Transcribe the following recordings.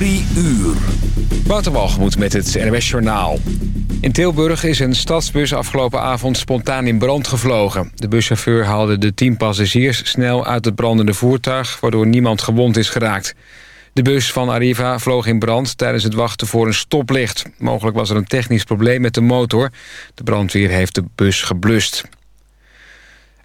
Drie uur. Waterwalgemoed met het NWS Journaal. In Tilburg is een stadsbus afgelopen avond spontaan in brand gevlogen. De buschauffeur haalde de tien passagiers snel uit het brandende voertuig... waardoor niemand gewond is geraakt. De bus van Arriva vloog in brand tijdens het wachten voor een stoplicht. Mogelijk was er een technisch probleem met de motor. De brandweer heeft de bus geblust.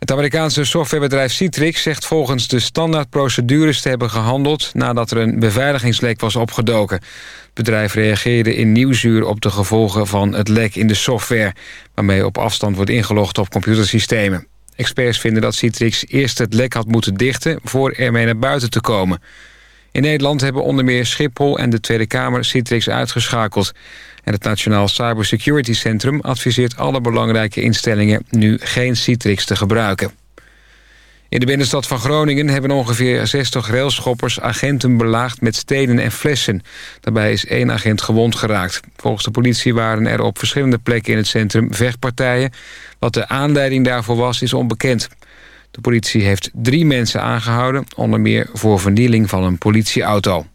Het Amerikaanse softwarebedrijf Citrix zegt volgens de standaardprocedures te hebben gehandeld nadat er een beveiligingslek was opgedoken. Het bedrijf reageerde in Nieuwsuur op de gevolgen van het lek in de software, waarmee op afstand wordt ingelogd op computersystemen. Experts vinden dat Citrix eerst het lek had moeten dichten voor ermee naar buiten te komen. In Nederland hebben onder meer Schiphol en de Tweede Kamer Citrix uitgeschakeld. En het Nationaal Cybersecurity Centrum adviseert alle belangrijke instellingen nu geen Citrix te gebruiken. In de binnenstad van Groningen hebben ongeveer 60 railschoppers agenten belaagd met stenen en flessen. Daarbij is één agent gewond geraakt. Volgens de politie waren er op verschillende plekken in het centrum vechtpartijen. Wat de aanleiding daarvoor was, is onbekend. De politie heeft drie mensen aangehouden, onder meer voor vernieling van een politieauto.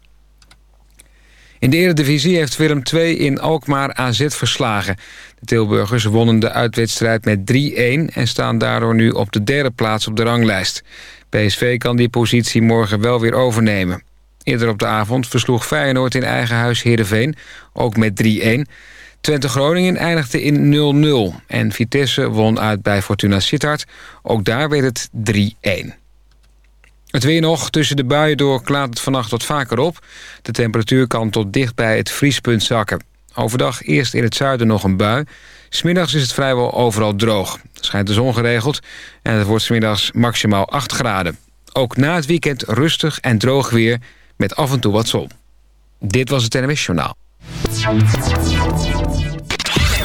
In de Eredivisie heeft Willem II in Alkmaar AZ verslagen. De Tilburgers wonnen de uitwedstrijd met 3-1... en staan daardoor nu op de derde plaats op de ranglijst. PSV kan die positie morgen wel weer overnemen. Eerder op de avond versloeg Feyenoord in eigen huis Heerenveen, ook met 3-1. Twente-Groningen eindigde in 0-0 en Vitesse won uit bij Fortuna Sittard. Ook daar werd het 3-1. Het weer nog. Tussen de buien door klaart het vannacht wat vaker op. De temperatuur kan tot dicht bij het vriespunt zakken. Overdag eerst in het zuiden nog een bui. Smiddags is het vrijwel overal droog. Schijnt de zon geregeld en het wordt smiddags maximaal 8 graden. Ook na het weekend rustig en droog weer met af en toe wat zon. Dit was het NMS Journaal.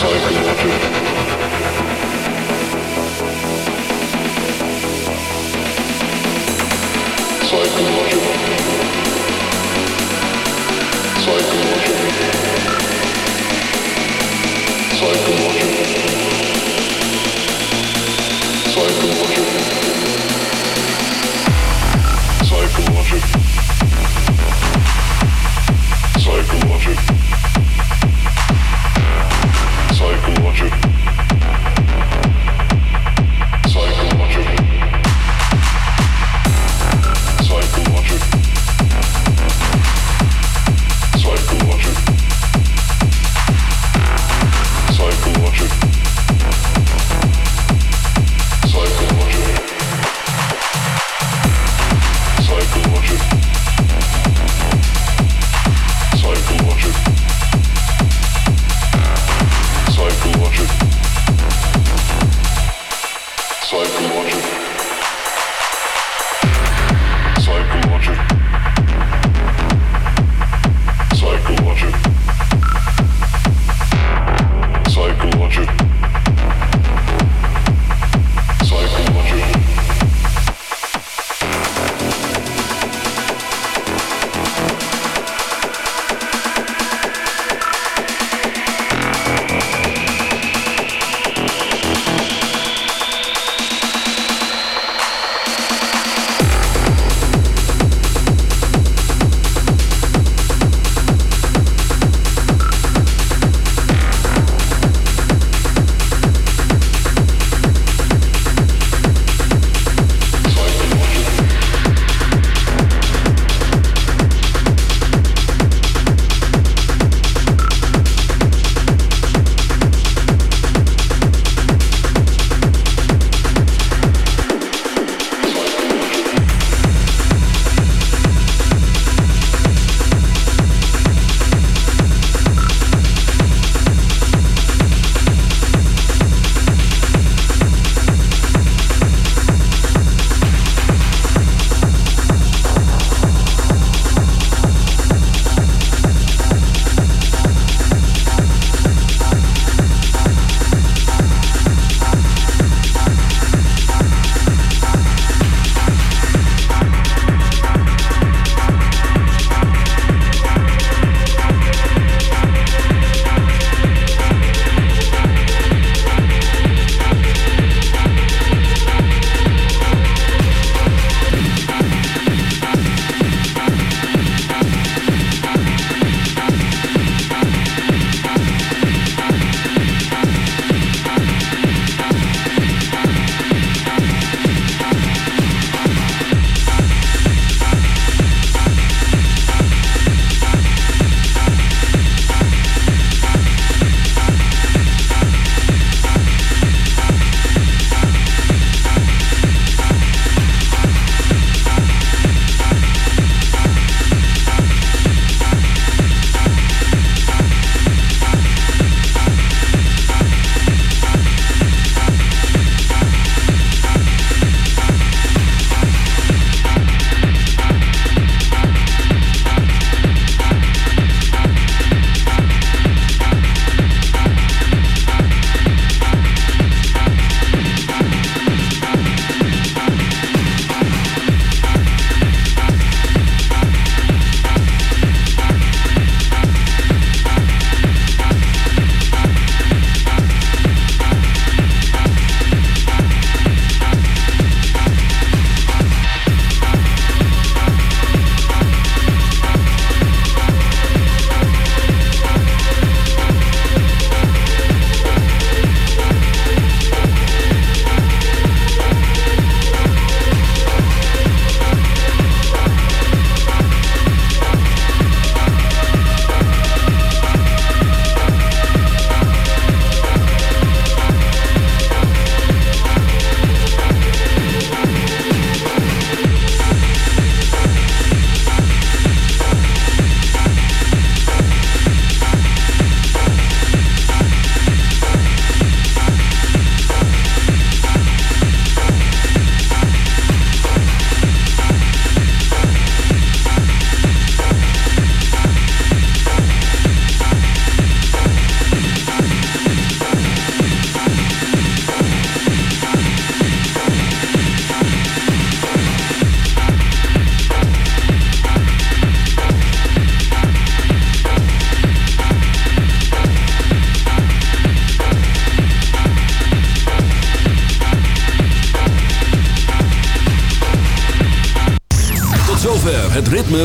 Psychological. Psychological.